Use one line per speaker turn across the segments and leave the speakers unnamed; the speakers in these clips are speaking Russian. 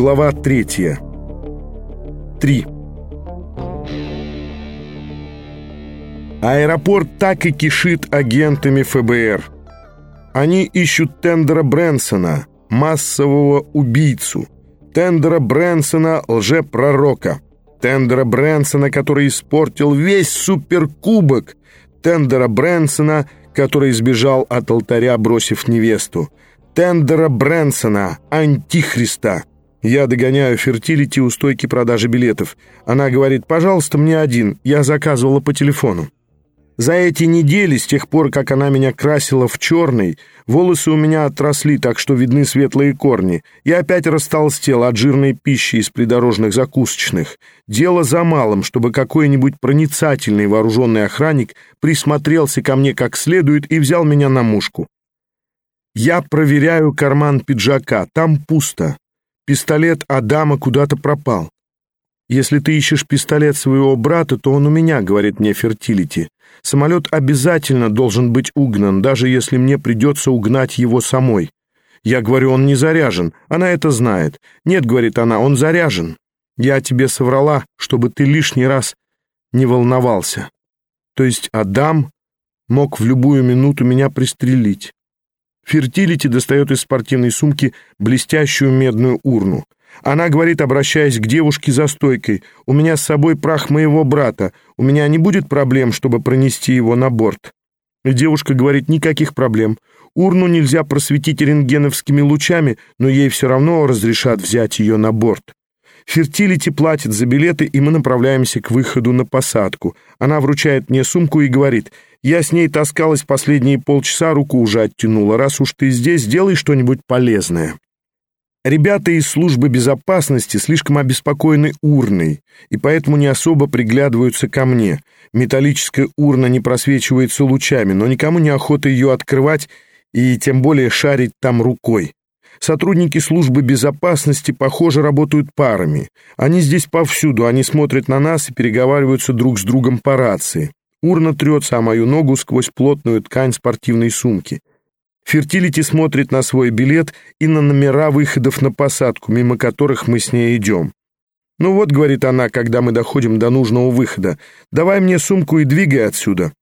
Глава третья. Три. Аэропорт так и кишит агентами ФБР. Они ищут Тендера Брэнсона, массового убийцу. Тендера Брэнсона, лжепророка. Тендера Брэнсона, который испортил весь суперкубок. Тендера Брэнсона, который сбежал от алтаря, бросив невесту. Тендера Брэнсона, антихриста. Я догоняю фертилити у стойки продажи билетов. Она говорит, пожалуйста, мне один. Я заказывала по телефону. За эти недели, с тех пор, как она меня красила в черный, волосы у меня отросли, так что видны светлые корни. Я опять растолстел от жирной пищи из придорожных закусочных. Дело за малым, чтобы какой-нибудь проницательный вооруженный охранник присмотрелся ко мне как следует и взял меня на мушку. Я проверяю карман пиджака, там пусто. Пистолет Адама куда-то пропал. «Если ты ищешь пистолет своего брата, то он у меня», — говорит мне Фертилити. Самолет обязательно должен быть угнан, даже если мне придется угнать его самой. Я говорю, он не заряжен. Она это знает. Нет, говорит она, он заряжен. Я тебе соврала, чтобы ты лишний раз не волновался. То есть Адам мог в любую минуту меня пристрелить. Фертилити достает из спортивной сумки блестящую медную урну. Она говорит, обращаясь к девушке за стойкой, «У меня с собой прах моего брата. У меня не будет проблем, чтобы пронести его на борт». И девушка говорит, «Никаких проблем. Урну нельзя просветить рентгеновскими лучами, но ей все равно разрешат взять ее на борт». Фертилити платит за билеты, и мы направляемся к выходу на посадку. Она вручает мне сумку и говорит, «Я с ней таскалась последние полчаса, руку уже оттянула. Раз уж ты здесь, сделай что-нибудь полезное». Ребята из службы безопасности слишком обеспокоены урной, и поэтому не особо приглядываются ко мне. Металлическая урна не просвечивается лучами, но никому не охота ее открывать и тем более шарить там рукой. Сотрудники службы безопасности, похоже, работают парами. Они здесь повсюду, они смотрят на нас и переговариваются друг с другом по рации. Урна трется о мою ногу сквозь плотную ткань спортивной сумки. Фертилити смотрит на свой билет и на номера выходов на посадку, мимо которых мы с ней идем. «Ну вот», — говорит она, когда мы доходим до нужного выхода, «давай мне сумку и двигай отсюда».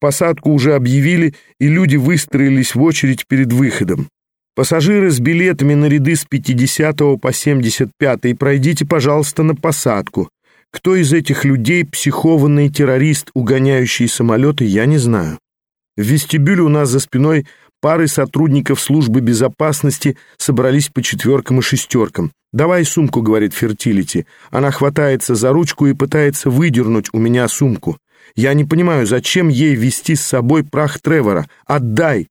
Посадку уже объявили, и люди выстроились в очередь перед выходом. Пассажиры с билетами на ряды с 50 по 75 пройдите, пожалуйста, на посадку. Кто из этих людей психованный террорист, угоняющий самолеты, я не знаю. В вестибюле у нас за спиной пары сотрудников службы безопасности собрались по четверкам и шестеркам. «Давай сумку», — говорит Фертилити. Она хватается за ручку и пытается выдернуть у меня сумку. Я не понимаю, зачем ей вести с собой прах Тревора. Отдай.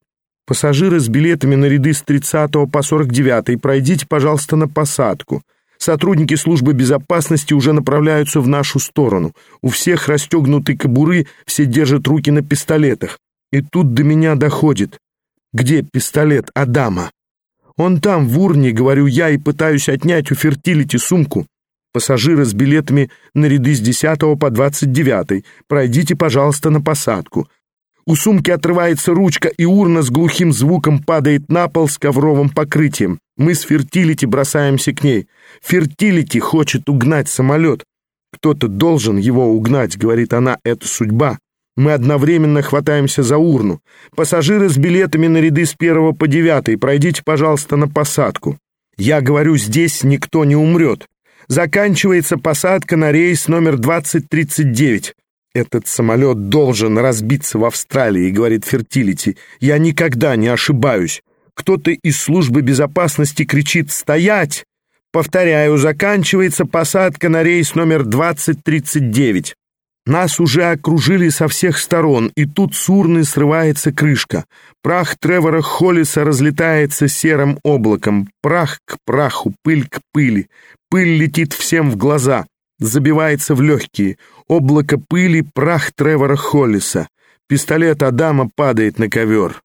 Пассажиры с билетами на ряды с 30 по 49 пройдите, пожалуйста, на посадку. Сотрудники службы безопасности уже направляются в нашу сторону. У всех расстегнуты кобуры, все держат руки на пистолетах. И тут до меня доходит. Где пистолет Адама? Он там, в урне, говорю я, и пытаюсь отнять у фертилити сумку. Пассажиры с билетами на ряды с 10 по 29. Пройдите, пожалуйста, на посадку. У сумки отрывается ручка, и урна с глухим звуком падает на пол с ковровым покрытием. Мы с Фертилити бросаемся к ней. Фертилити хочет угнать самолет. Кто-то должен его угнать, говорит она, это судьба. Мы одновременно хватаемся за урну. Пассажиры с билетами на ряды с первого по девятый, пройдите, пожалуйста, на посадку. Я говорю, здесь никто не умрет. Заканчивается посадка на рейс номер 2039. Этот самолет должен разбиться в Австралии, говорит Фертилити. Я никогда не ошибаюсь. Кто-то из службы безопасности кричит «Стоять!». Повторяю, заканчивается посадка на рейс номер 2039. Нас уже окружили со всех сторон, и тут с урны срывается крышка. Прах Тревора Холлиса разлетается серым облаком. Прах к праху, пыль к пыли. Пыль летит всем в глаза, забивается в легкие. Облако пыли, прах Тревора Холлиса. Пистолет Адама падает на ковер.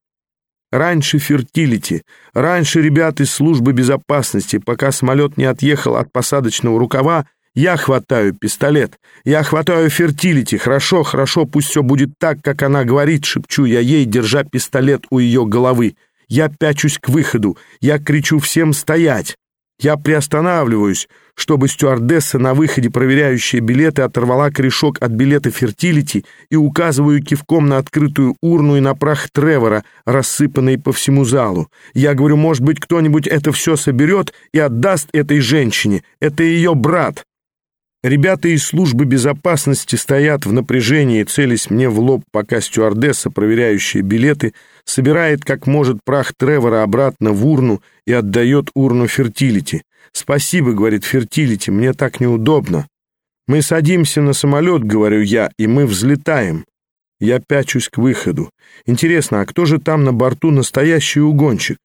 Раньше Фертилити, раньше ребят из службы безопасности, пока самолет не отъехал от посадочного рукава, я хватаю пистолет, я хватаю Фертилити. Хорошо, хорошо, пусть все будет так, как она говорит, шепчу я ей, держа пистолет у ее головы. Я пячусь к выходу, я кричу всем стоять. Я приостанавливаюсь, чтобы стюардесса на выходе, проверяющая билеты, оторвала корешок от билета «Фертилити» и указываю кивком на открытую урну и на прах Тревора, рассыпанный по всему залу. Я говорю, может быть, кто-нибудь это все соберет и отдаст этой женщине. Это ее брат. Ребята из службы безопасности стоят в напряжении, целясь мне в лоб, пока стюардесса, проверяющая билеты, собирает как может прах Тревора обратно в урну и отдает урну Фертилити. «Спасибо», — говорит Фертилити, — «мне так неудобно». «Мы садимся на самолет», — говорю я, — «и мы взлетаем». Я пячусь к выходу. Интересно, а кто же там на борту настоящий угонщик?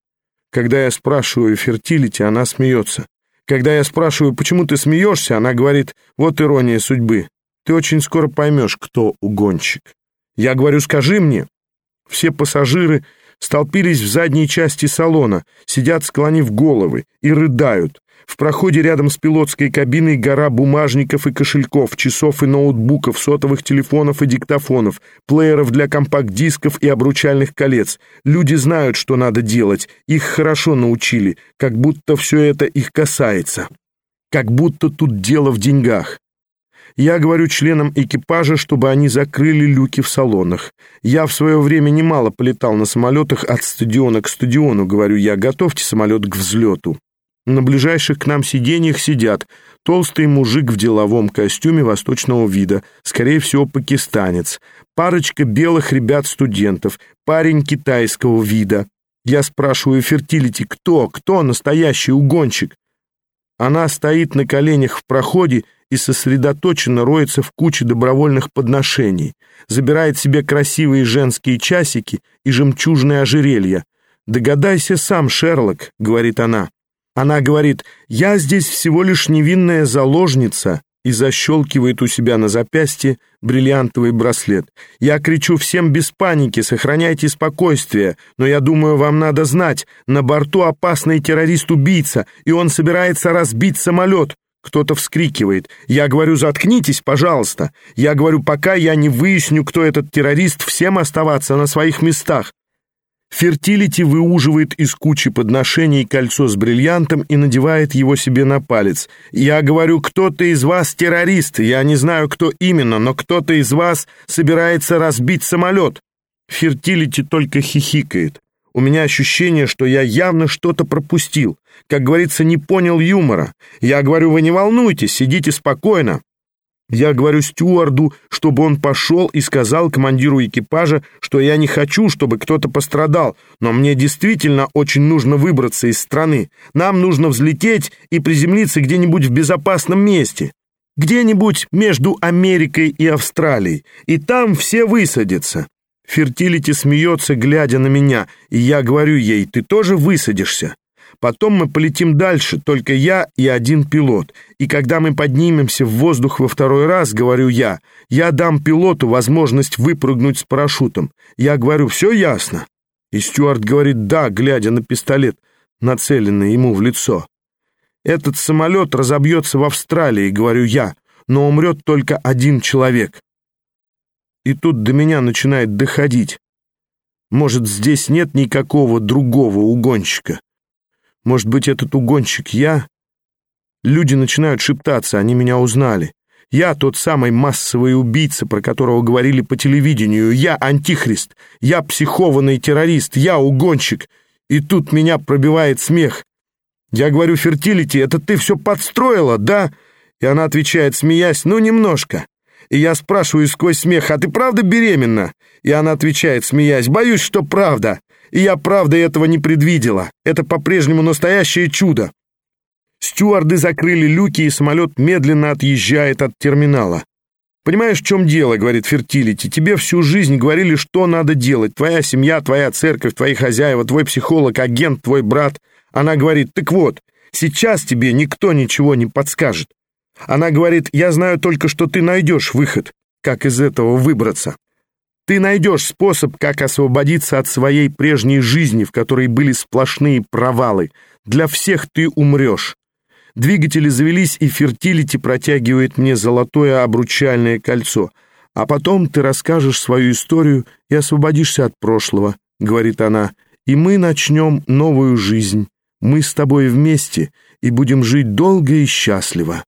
Когда я спрашиваю Фертилити, она смеется. Когда я спрашиваю, почему ты смеешься, она говорит, вот ирония судьбы. Ты очень скоро поймешь, кто угонщик. Я говорю, скажи мне. Все пассажиры столпились в задней части салона, сидят, склонив головы, и рыдают. В проходе рядом с пилотской кабиной гора бумажников и кошельков, часов и ноутбуков, сотовых телефонов и диктофонов, плееров для компакт-дисков и обручальных колец. Люди знают, что надо делать, их хорошо научили, как будто все это их касается. Как будто тут дело в деньгах. Я говорю членам экипажа, чтобы они закрыли люки в салонах. Я в свое время немало полетал на самолетах от стадиона к стадиону, говорю я, готовьте самолет к взлету. На ближайших к нам сиденьях сидят толстый мужик в деловом костюме восточного вида, скорее всего, пакистанец, парочка белых ребят-студентов, парень китайского вида. Я спрашиваю Фертилити, кто, кто настоящий угонщик? Она стоит на коленях в проходе и сосредоточенно роется в куче добровольных подношений, забирает себе красивые женские часики и жемчужное ожерелье. «Догадайся сам, Шерлок», — говорит она. Она говорит, «Я здесь всего лишь невинная заложница», и защелкивает у себя на запястье бриллиантовый браслет. Я кричу всем без паники, сохраняйте спокойствие, но я думаю, вам надо знать, на борту опасный террорист-убийца, и он собирается разбить самолет. Кто-то вскрикивает. Я говорю, заткнитесь, пожалуйста. Я говорю, пока я не выясню, кто этот террорист, всем оставаться на своих местах. Фертилити выуживает из кучи подношений кольцо с бриллиантом и надевает его себе на палец. Я говорю, кто-то из вас террорист. Я не знаю, кто именно, но кто-то из вас собирается разбить самолет. Фертилити только хихикает. У меня ощущение, что я явно что-то пропустил. Как говорится, не понял юмора. Я говорю, вы не волнуйтесь, сидите спокойно. Я говорю стюарду, чтобы он пошел и сказал командиру экипажа, что я не хочу, чтобы кто-то пострадал, но мне действительно очень нужно выбраться из страны. Нам нужно взлететь и приземлиться где-нибудь в безопасном месте. Где-нибудь между Америкой и Австралией. И там все высадятся. Фертилити смеется, глядя на меня, и я говорю ей, ты тоже высадишься. Потом мы полетим дальше, только я и один пилот. И когда мы поднимемся в воздух во второй раз, говорю я, я дам пилоту возможность выпрыгнуть с парашютом. Я говорю, все ясно? И Стюарт говорит «да», глядя на пистолет, нацеленный ему в лицо. Этот самолет разобьется в Австралии, говорю я, но умрет только один человек. И тут до меня начинает доходить. Может, здесь нет никакого другого угонщика. Может быть, этот угонщик я? Люди начинают шептаться, они меня узнали. Я тот самый массовый убийца, про которого говорили по телевидению. Я антихрист, я психованный террорист, я угонщик. И тут меня пробивает смех. Я говорю, Фертилити, это ты все подстроила, да? И она отвечает, смеясь, ну, немножко. И я спрашиваю сквозь смех, а ты правда беременна? И она отвечает, смеясь, боюсь, что правда. И я правда этого не предвидела. Это по-прежнему настоящее чудо. Стюарды закрыли люки, и самолет медленно отъезжает от терминала. «Понимаешь, в чем дело?» — говорит Фертилити. «Тебе всю жизнь говорили, что надо делать. Твоя семья, твоя церковь, твои хозяева, твой психолог, агент, твой брат». Она говорит, «Так вот, сейчас тебе никто ничего не подскажет». Она говорит, «Я знаю только, что ты найдешь выход, как из этого выбраться». Ты найдешь способ, как освободиться от своей прежней жизни, в которой были сплошные провалы. Для всех ты умрешь. Двигатели завелись, и фертилити протягивает мне золотое обручальное кольцо. А потом ты расскажешь свою историю и освободишься от прошлого, говорит она, и мы начнем новую жизнь. Мы с тобой вместе, и будем жить долго и счастливо.